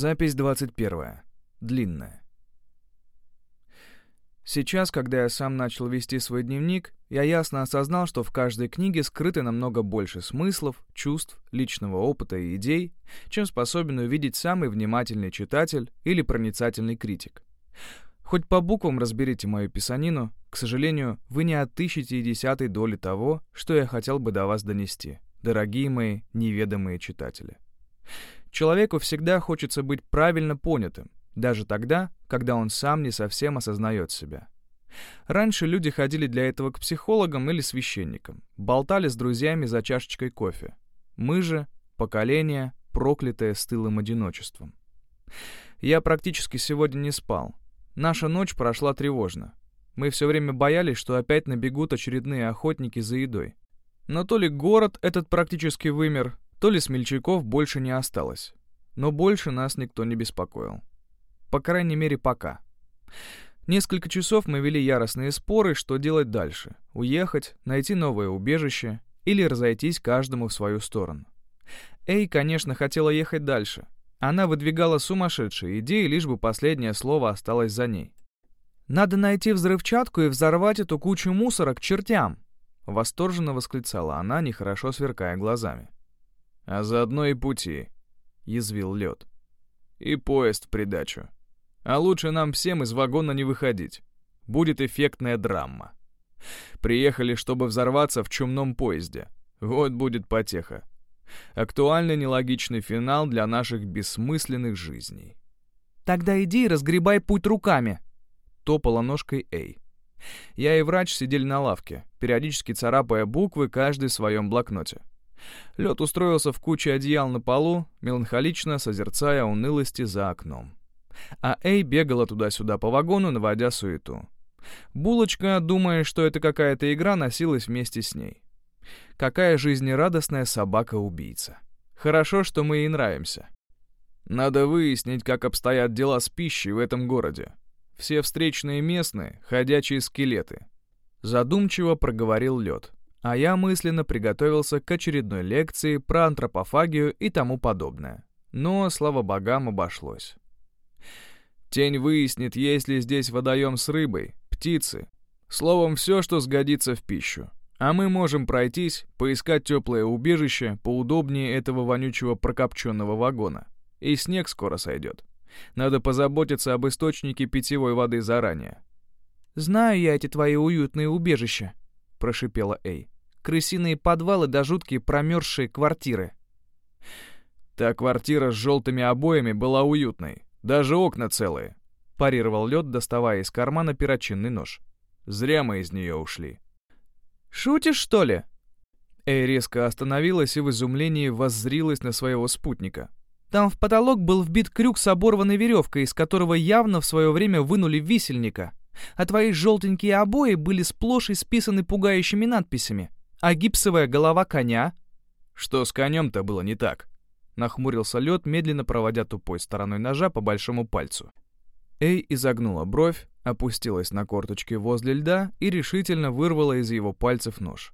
Запись 21. Длинная. Сейчас, когда я сам начал вести свой дневник, я ясно осознал, что в каждой книге скрыто намного больше смыслов, чувств, личного опыта и идей, чем способен увидеть самый внимательный читатель или проницательный критик. Хоть по буквам разберите мою писанину, к сожалению, вы не отыщете и десятой доли того, что я хотел бы до вас донести, дорогие мои неведомые читатели. Человеку всегда хочется быть правильно понятым, даже тогда, когда он сам не совсем осознает себя. Раньше люди ходили для этого к психологам или священникам, болтали с друзьями за чашечкой кофе. Мы же — поколение, проклятое стылым одиночеством. Я практически сегодня не спал. Наша ночь прошла тревожно. Мы все время боялись, что опять набегут очередные охотники за едой. Но то ли город этот практически вымер, то ли смельчаков больше не осталось. Но больше нас никто не беспокоил. По крайней мере, пока. Несколько часов мы вели яростные споры, что делать дальше. Уехать, найти новое убежище или разойтись каждому в свою сторону. Эй, конечно, хотела ехать дальше. Она выдвигала сумасшедшие идеи, лишь бы последнее слово осталось за ней. «Надо найти взрывчатку и взорвать эту кучу мусора к чертям!» Восторженно восклицала она, нехорошо сверкая глазами а заодно и пути», — язвил лед. «И поезд в придачу. А лучше нам всем из вагона не выходить. Будет эффектная драма. Приехали, чтобы взорваться в чумном поезде. Вот будет потеха. Актуальный нелогичный финал для наших бессмысленных жизней». «Тогда иди и разгребай путь руками», — топала ножкой Эй. Я и врач сидели на лавке, периодически царапая буквы каждый в своем блокноте. Лед устроился в куче одеял на полу, меланхолично созерцая унылости за окном. А Эй бегала туда-сюда по вагону, наводя суету. Булочка, думая, что это какая-то игра, носилась вместе с ней. Какая жизнерадостная собака-убийца. Хорошо, что мы ей нравимся. Надо выяснить, как обстоят дела с пищей в этом городе. Все встречные местные — ходячие скелеты. Задумчиво проговорил лед а я мысленно приготовился к очередной лекции про антропофагию и тому подобное. Но, слава богам, обошлось. Тень выяснит, есть ли здесь водоем с рыбой, птицы. Словом, все, что сгодится в пищу. А мы можем пройтись, поискать теплое убежище поудобнее этого вонючего прокопченного вагона. И снег скоро сойдет. Надо позаботиться об источнике питьевой воды заранее. «Знаю я эти твои уютные убежища», — прошипела Эй. «Крысиные подвалы да жуткие промерзшие квартиры». «Та квартира с желтыми обоями была уютной. Даже окна целые», — парировал лед, доставая из кармана перочинный нож. «Зря мы из нее ушли». «Шутишь, что ли?» Эй резко остановилась и в изумлении воззрилась на своего спутника. «Там в потолок был вбит крюк с оборванной веревкой, из которого явно в свое время вынули висельника а твои желтенькие обои были сплошь исписаны пугающими надписями. А гипсовая голова коня? Что с конем-то было не так? Нахмурился лед, медленно проводя тупой стороной ножа по большому пальцу. Эй изогнула бровь, опустилась на корточки возле льда и решительно вырвала из его пальцев нож.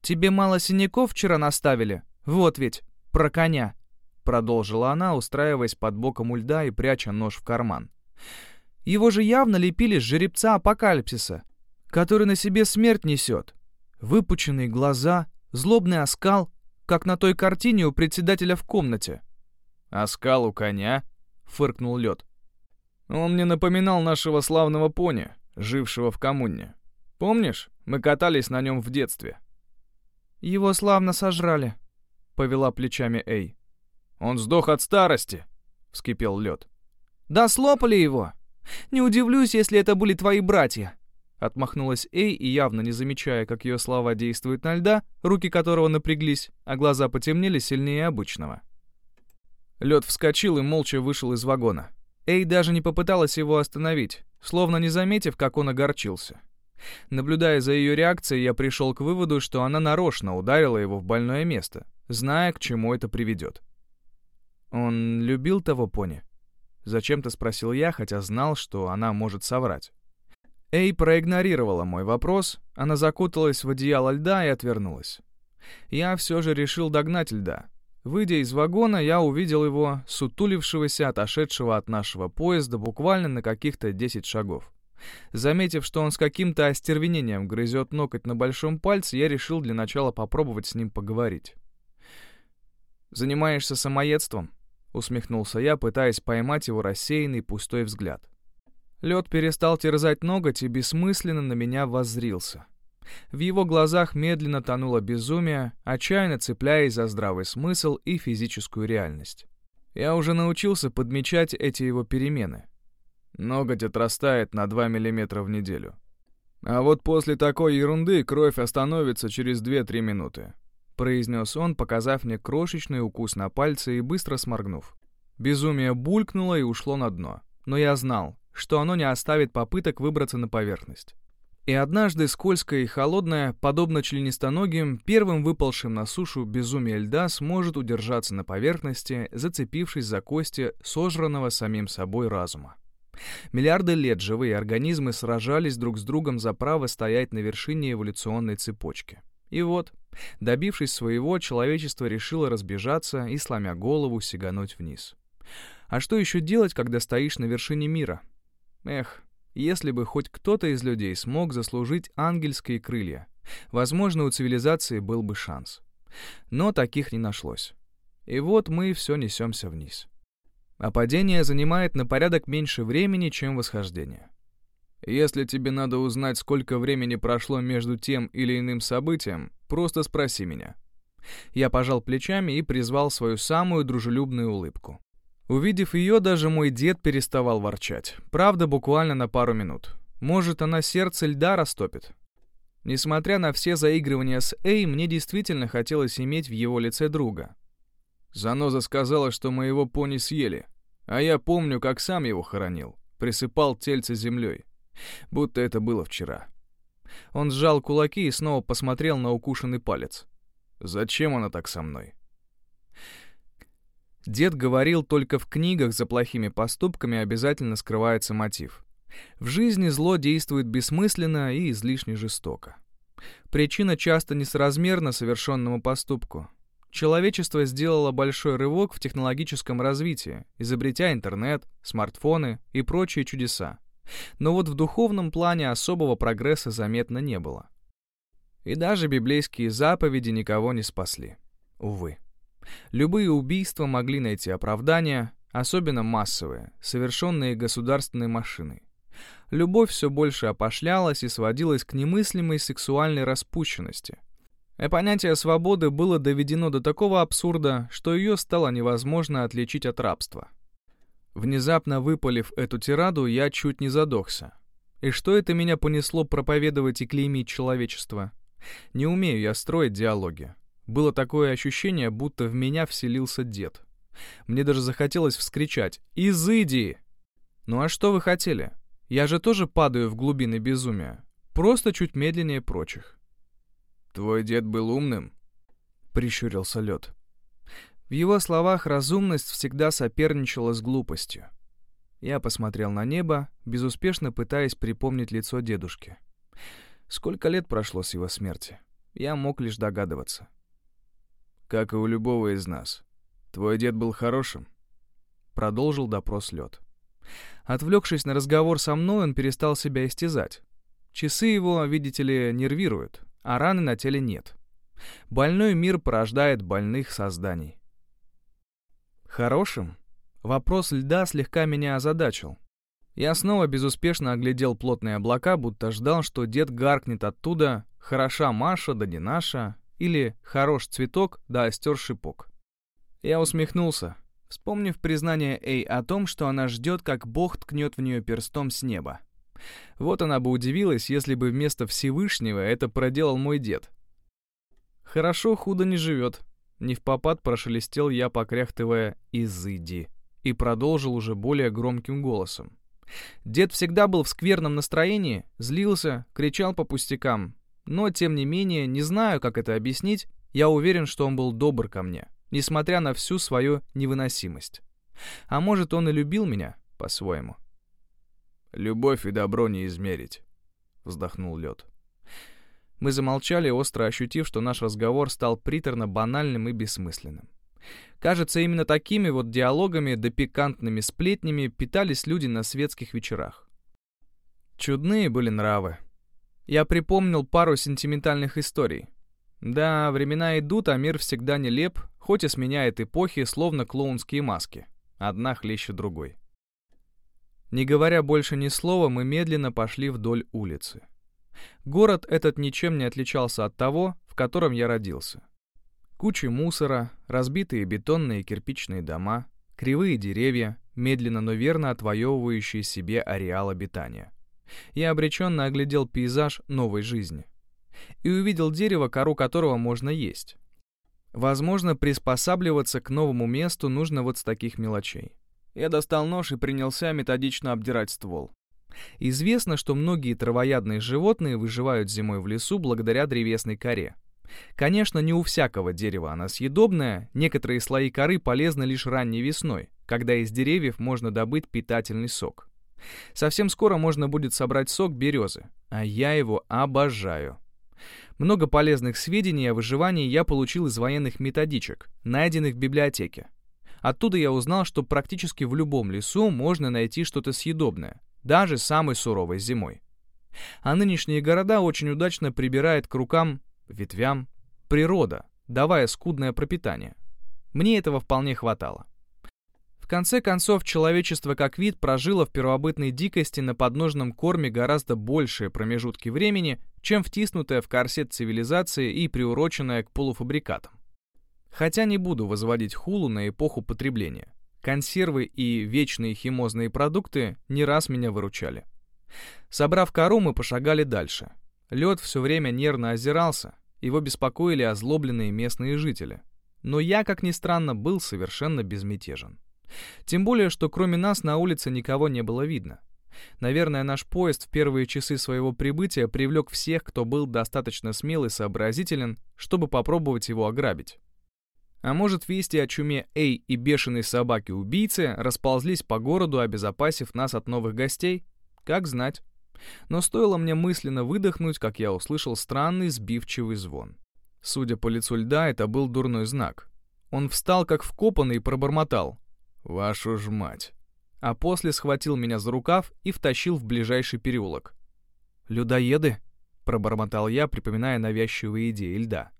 «Тебе мало синяков вчера наставили? Вот ведь, про коня!» Продолжила она, устраиваясь под боком у льда и пряча нож в карман. Его же явно лепили с жеребца апокалипсиса, который на себе смерть несет. Выпученные глаза, злобный оскал, как на той картине у председателя в комнате. «Оскал у коня?» — фыркнул лед. «Он мне напоминал нашего славного пони, жившего в коммуне. Помнишь, мы катались на нем в детстве?» «Его славно сожрали», — повела плечами Эй. «Он сдох от старости», — вскипел лед. «Да слопали его!» Не удивлюсь, если это были твои братья». Отмахнулась Эй и, явно не замечая, как ее слова действуют на льда, руки которого напряглись, а глаза потемнели сильнее обычного. Лед вскочил и молча вышел из вагона. Эй даже не попыталась его остановить, словно не заметив, как он огорчился. Наблюдая за ее реакцией, я пришел к выводу, что она нарочно ударила его в больное место, зная, к чему это приведет. Он любил того пони? Зачем-то спросил я, хотя знал, что она может соврать. Эй проигнорировала мой вопрос, она закуталась в одеяло льда и отвернулась. Я все же решил догнать льда. Выйдя из вагона, я увидел его, сутулившегося, отошедшего от нашего поезда буквально на каких-то 10 шагов. Заметив, что он с каким-то остервенением грызет ноготь на большом пальце, я решил для начала попробовать с ним поговорить. «Занимаешься самоедством?» — усмехнулся я, пытаясь поймать его рассеянный пустой взгляд. Лед перестал терзать ноготь и бессмысленно на меня воззрился. В его глазах медленно тонуло безумие, отчаянно цепляясь за здравый смысл и физическую реальность. Я уже научился подмечать эти его перемены — Ноготь отрастает на 2 мм в неделю. А вот после такой ерунды кровь остановится через 2-3 минуты», — произнес он, показав мне крошечный укус на пальце и быстро сморгнув. Безумие булькнуло и ушло на дно, но я знал, что оно не оставит попыток выбраться на поверхность. И однажды скользкое и холодное, подобно членистоногим, первым выпалшим на сушу безумие льда сможет удержаться на поверхности, зацепившись за кости сожранного самим собой разума. Миллиарды лет живые организмы сражались друг с другом за право стоять на вершине эволюционной цепочки. И вот, добившись своего, человечество решило разбежаться и, сломя голову, сигануть вниз. А что еще делать, когда стоишь на вершине мира? Эх, если бы хоть кто-то из людей смог заслужить ангельские крылья, возможно, у цивилизации был бы шанс. Но таких не нашлось. И вот мы все несемся вниз а падение занимает на порядок меньше времени, чем восхождение. Если тебе надо узнать, сколько времени прошло между тем или иным событием, просто спроси меня. Я пожал плечами и призвал свою самую дружелюбную улыбку. Увидев ее, даже мой дед переставал ворчать. Правда, буквально на пару минут. Может, она сердце льда растопит. Несмотря на все заигрывания с Эй, мне действительно хотелось иметь в его лице друга. Заноза сказала, что моего пони съели. А я помню, как сам его хоронил. Присыпал тельце землей. Будто это было вчера. Он сжал кулаки и снова посмотрел на укушенный палец. «Зачем она так со мной?» Дед говорил, только в книгах за плохими поступками обязательно скрывается мотив. В жизни зло действует бессмысленно и излишне жестоко. Причина часто несоразмерна совершенному поступку, Человечество сделало большой рывок в технологическом развитии, изобретя интернет, смартфоны и прочие чудеса. Но вот в духовном плане особого прогресса заметно не было. И даже библейские заповеди никого не спасли. Увы. Любые убийства могли найти оправдание, особенно массовые, совершенные государственной машиной. Любовь все больше опошлялась и сводилась к немыслимой сексуальной распущенности, и понятие свободы было доведено до такого абсурда, что ее стало невозможно отличить от рабства. Внезапно выпалив эту тираду, я чуть не задохся. И что это меня понесло проповедовать и клеймить человечество? Не умею я строить диалоги. Было такое ощущение, будто в меня вселился дед. Мне даже захотелось вскричать «Изыди!» Ну а что вы хотели? Я же тоже падаю в глубины безумия. Просто чуть медленнее прочих. «Твой дед был умным?» — прищурился лед. В его словах разумность всегда соперничала с глупостью. Я посмотрел на небо, безуспешно пытаясь припомнить лицо дедушки. Сколько лет прошло с его смерти? Я мог лишь догадываться. «Как и у любого из нас. Твой дед был хорошим?» Продолжил допрос лед. Отвлекшись на разговор со мной, он перестал себя истязать. Часы его, видите ли, нервируют а раны на теле нет. Больной мир порождает больных созданий. Хорошим? Вопрос льда слегка меня озадачил. Я снова безуспешно оглядел плотные облака, будто ждал, что дед гаркнет оттуда «Хороша Маша, да не наша» или «Хорош цветок, да остер шипок». Я усмехнулся, вспомнив признание Эй о том, что она ждет, как Бог ткнет в нее перстом с неба. Вот она бы удивилась, если бы вместо Всевышнего это проделал мой дед. Хорошо худо не живет. Не в попад прошелестел я, покряхтывая «изыди» и продолжил уже более громким голосом. Дед всегда был в скверном настроении, злился, кричал по пустякам. Но, тем не менее, не знаю, как это объяснить, я уверен, что он был добр ко мне, несмотря на всю свою невыносимость. А может, он и любил меня по-своему. Любовь и добро не измерить», — вздохнул лед. Мы замолчали, остро ощутив, что наш разговор стал приторно банальным и бессмысленным. Кажется, именно такими вот диалогами да пикантными сплетнями питались люди на светских вечерах. Чудные были нравы. Я припомнил пару сентиментальных историй. Да, времена идут, а мир всегда нелеп, хоть и сменяет эпохи, словно клоунские маски. Одна хлеще другой. Не говоря больше ни слова, мы медленно пошли вдоль улицы. Город этот ничем не отличался от того, в котором я родился. Кучи мусора, разбитые бетонные и кирпичные дома, кривые деревья, медленно, но верно отвоевывающие себе ареал обитания. Я обреченно оглядел пейзаж новой жизни. И увидел дерево, кору которого можно есть. Возможно, приспосабливаться к новому месту нужно вот с таких мелочей. Я достал нож и принялся методично обдирать ствол. Известно, что многие травоядные животные выживают зимой в лесу благодаря древесной коре. Конечно, не у всякого дерева она съедобная, некоторые слои коры полезны лишь ранней весной, когда из деревьев можно добыть питательный сок. Совсем скоро можно будет собрать сок березы, а я его обожаю. Много полезных сведений о выживании я получил из военных методичек, найденных в библиотеке. Оттуда я узнал, что практически в любом лесу можно найти что-то съедобное, даже самой суровой зимой. А нынешние города очень удачно прибирает к рукам, ветвям, природа, давая скудное пропитание. Мне этого вполне хватало. В конце концов, человечество как вид прожило в первобытной дикости на подножном корме гораздо большие промежутки времени, чем втиснутое в корсет цивилизации и приуроченное к полуфабрикатам. Хотя не буду возводить хулу на эпоху потребления. Консервы и вечные химозные продукты не раз меня выручали. Собрав кору, мы пошагали дальше. Лед все время нервно озирался, его беспокоили озлобленные местные жители. Но я, как ни странно, был совершенно безмятежен. Тем более, что кроме нас на улице никого не было видно. Наверное, наш поезд в первые часы своего прибытия привлек всех, кто был достаточно смел и сообразителен, чтобы попробовать его ограбить. А может, вести о чуме Эй и бешеной собаке-убийце расползлись по городу, обезопасив нас от новых гостей? Как знать. Но стоило мне мысленно выдохнуть, как я услышал странный сбивчивый звон. Судя по лицу льда, это был дурной знак. Он встал как вкопанный и пробормотал. «Вашу ж мать!» А после схватил меня за рукав и втащил в ближайший переулок. «Людоеды?» — пробормотал я, припоминая навязчивые идеи льда.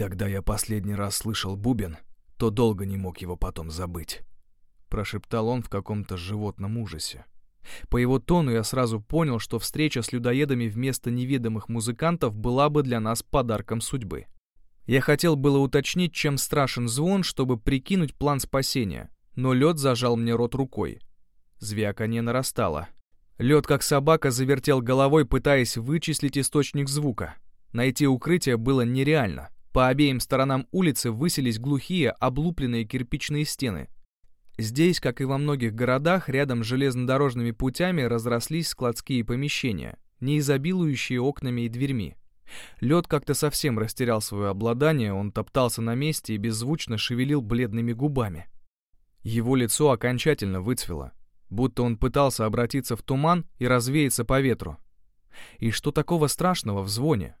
«Когда я последний раз слышал бубен, то долго не мог его потом забыть», — прошептал он в каком-то животном ужасе. По его тону я сразу понял, что встреча с людоедами вместо неведомых музыкантов была бы для нас подарком судьбы. Я хотел было уточнить, чем страшен звон, чтобы прикинуть план спасения, но лед зажал мне рот рукой. Звяканье нарастало. Лед, как собака, завертел головой, пытаясь вычислить источник звука. Найти укрытие было нереально. По обеим сторонам улицы высились глухие, облупленные кирпичные стены. Здесь, как и во многих городах, рядом с железнодорожными путями разрослись складские помещения, не изобилующие окнами и дверьми. Лед как-то совсем растерял свое обладание, он топтался на месте и беззвучно шевелил бледными губами. Его лицо окончательно выцвело, будто он пытался обратиться в туман и развеяться по ветру. И что такого страшного в звоне?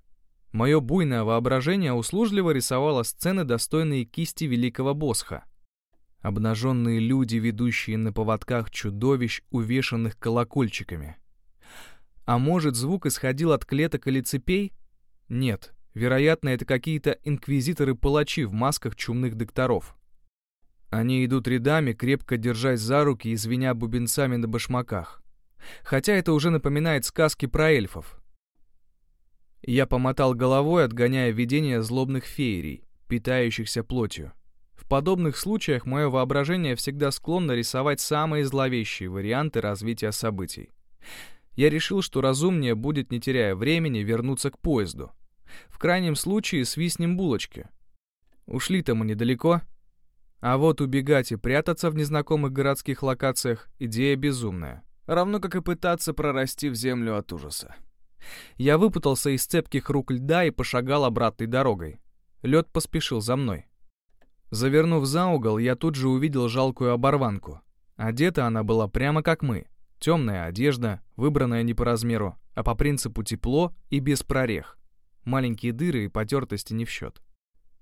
Мое буйное воображение услужливо рисовало сцены, достойные кисти великого босха. Обнаженные люди, ведущие на поводках чудовищ, увешанных колокольчиками. А может, звук исходил от клеток или цепей? Нет, вероятно, это какие-то инквизиторы-палачи в масках чумных докторов. Они идут рядами, крепко держась за руки и звеня бубенцами на башмаках. Хотя это уже напоминает сказки про эльфов. Я помотал головой, отгоняя видение злобных феерий, питающихся плотью. В подобных случаях мое воображение всегда склонно рисовать самые зловещие варианты развития событий. Я решил, что разумнее будет, не теряя времени, вернуться к поезду. В крайнем случае свистнем булочки. Ушли-то мы недалеко. А вот убегать и прятаться в незнакомых городских локациях — идея безумная. Равно как и пытаться прорасти в землю от ужаса. Я выпутался из цепких рук льда и пошагал обратной дорогой. Лед поспешил за мной. Завернув за угол, я тут же увидел жалкую оборванку. Одета она была прямо как мы. Темная одежда, выбранная не по размеру, а по принципу тепло и без прорех. Маленькие дыры и потертости не в счет.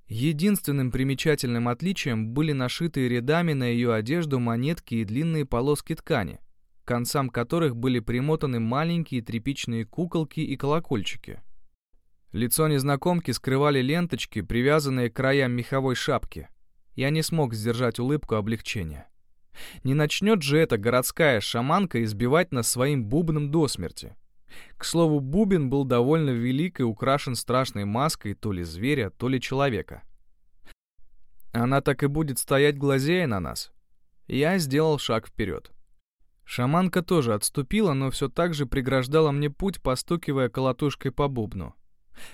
Единственным примечательным отличием были нашитые рядами на ее одежду монетки и длинные полоски ткани, концам которых были примотаны маленькие тряпичные куколки и колокольчики. Лицо незнакомки скрывали ленточки, привязанные к краям меховой шапки. Я не смог сдержать улыбку облегчения. Не начнет же эта городская шаманка избивать нас своим бубном до смерти. К слову, бубен был довольно велик и украшен страшной маской то ли зверя, то ли человека. Она так и будет стоять глазея на нас. Я сделал шаг вперед. Шаманка тоже отступила, но все так же преграждала мне путь, постукивая колотушкой по бубну.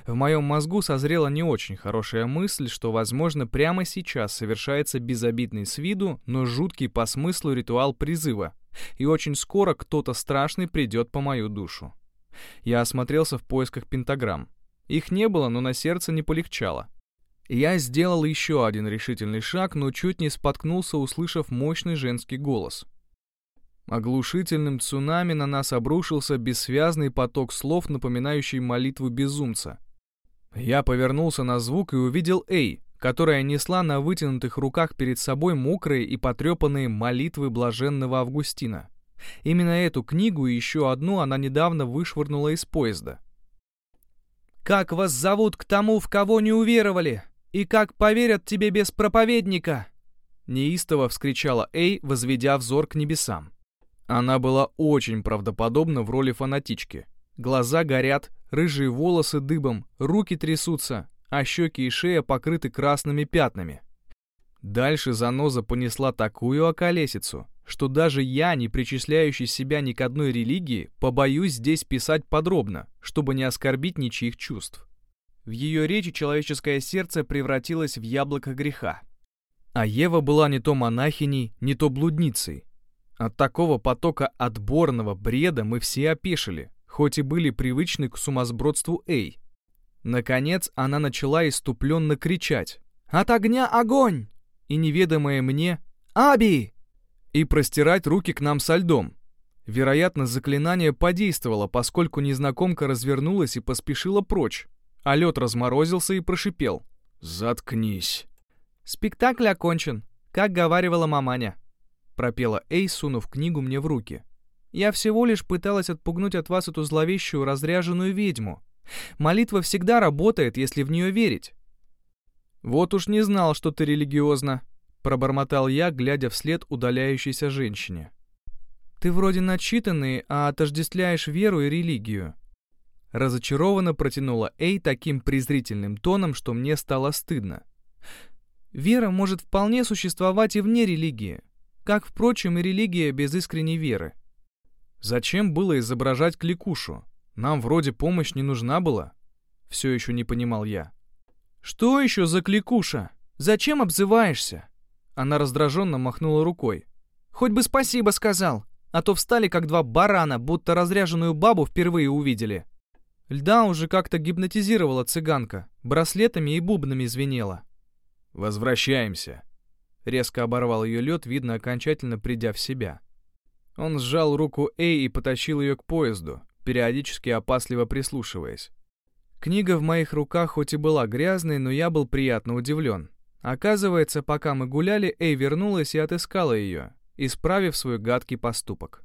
В моем мозгу созрела не очень хорошая мысль, что, возможно, прямо сейчас совершается безобидный с виду, но жуткий по смыслу ритуал призыва, и очень скоро кто-то страшный придет по мою душу. Я осмотрелся в поисках пентаграмм. Их не было, но на сердце не полегчало. Я сделал еще один решительный шаг, но чуть не споткнулся, услышав мощный женский голос. Оглушительным цунами на нас обрушился бессвязный поток слов, напоминающий молитву безумца. Я повернулся на звук и увидел Эй, которая несла на вытянутых руках перед собой мокрые и потрепанные молитвы блаженного Августина. Именно эту книгу и еще одну она недавно вышвырнула из поезда. «Как вас зовут к тому, в кого не уверовали? И как поверят тебе без проповедника?» Неистово вскричала Эй, возведя взор к небесам. Она была очень правдоподобна в роли фанатички. Глаза горят, рыжие волосы дыбом, руки трясутся, а щеки и шея покрыты красными пятнами. Дальше заноза понесла такую околесицу, что даже я, не причисляющий себя ни к одной религии, побоюсь здесь писать подробно, чтобы не оскорбить ничьих чувств. В ее речи человеческое сердце превратилось в яблоко греха. А Ева была не то монахиней, не то блудницей, от такого потока отборного бреда мы все опешили, хоть и были привычны к сумасбродству Эй. Наконец она начала иступленно кричать «От огня огонь!» и неведомое мне «Аби!» и простирать руки к нам со льдом. Вероятно, заклинание подействовало, поскольку незнакомка развернулась и поспешила прочь, а лед разморозился и прошипел «Заткнись!» Спектакль окончен, как говаривала маманя. — пропела Эй, сунув книгу мне в руки. «Я всего лишь пыталась отпугнуть от вас эту зловещую разряженную ведьму. Молитва всегда работает, если в нее верить». «Вот уж не знал, что ты религиозна», — пробормотал я, глядя вслед удаляющейся женщине. «Ты вроде начитанный, а отождествляешь веру и религию». Разочарованно протянула Эй таким презрительным тоном, что мне стало стыдно. «Вера может вполне существовать и вне религии как, впрочем, и религия без искренней веры. Зачем было изображать кликушу? Нам вроде помощь не нужна была. Все еще не понимал я. Что еще за кликуша? Зачем обзываешься? Она раздраженно махнула рукой. Хоть бы спасибо сказал, а то встали как два барана, будто разряженную бабу впервые увидели. Льда уже как-то гипнотизировала цыганка, браслетами и бубнами звенела. «Возвращаемся», Резко оборвал ее лед, видно, окончательно придя в себя. Он сжал руку Эй и потащил ее к поезду, периодически опасливо прислушиваясь. Книга в моих руках хоть и была грязной, но я был приятно удивлен. Оказывается, пока мы гуляли, Эй вернулась и отыскала ее, исправив свой гадкий поступок.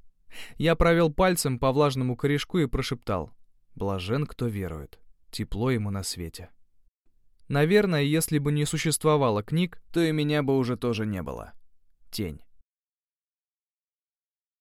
Я провел пальцем по влажному корешку и прошептал «Блажен, кто верует, тепло ему на свете». Наверное, если бы не существовало книг, то и меня бы уже тоже не было. Тень.